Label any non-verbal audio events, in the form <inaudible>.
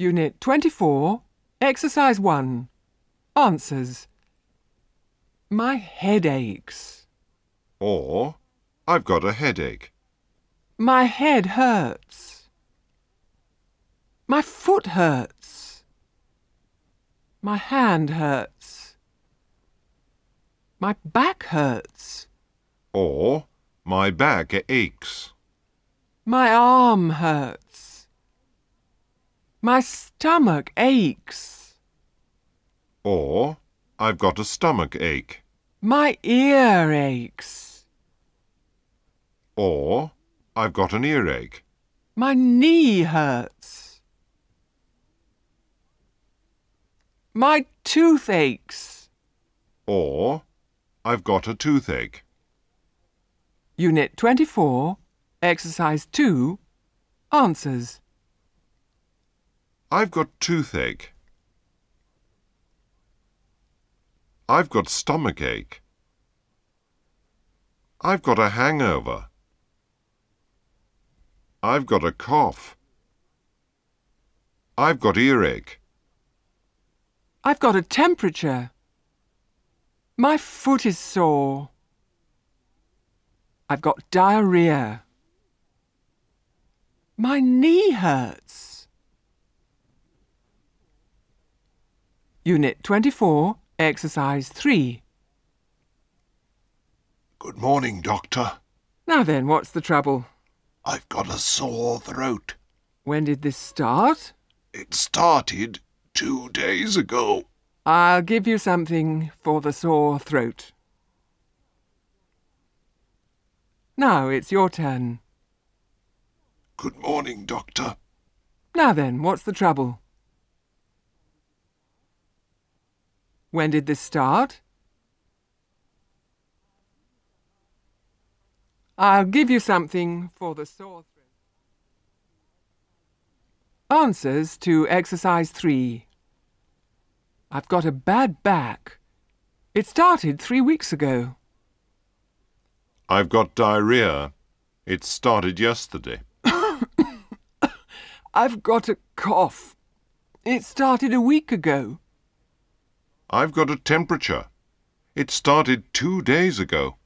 Unit 24, Exercise 1. Answers. My head aches. Or, I've got a headache. My head hurts. My foot hurts. My hand hurts. My back hurts. Or, my back aches. My arm hurts. My stomach aches. Or, I've got a stomach ache. My ear aches. Or, I've got an earache. My knee hurts. My tooth aches. Or, I've got a toothache. Unit 24, Exercise 2. Answers. I've got toothache. I've got stomach ache. I've got a hangover. I've got a cough. I've got earache. I've got a temperature. My foot is sore. I've got diarrhea. My knee hurts. Unit 24, Exercise 3. Good morning, Doctor. Now then, what's the trouble? I've got a sore throat. When did this start? It started two days ago. I'll give you something for the sore throat. Now it's your turn. Good morning, Doctor. Now then, what's the trouble? When did this start? I'll give you something for the sore throat. Answers to exercise 3. I've got a bad back. It started three weeks ago. I've got diarrhea. It started yesterday. <coughs> I've got a cough. It started a week ago. I've got a temperature. It started two days ago.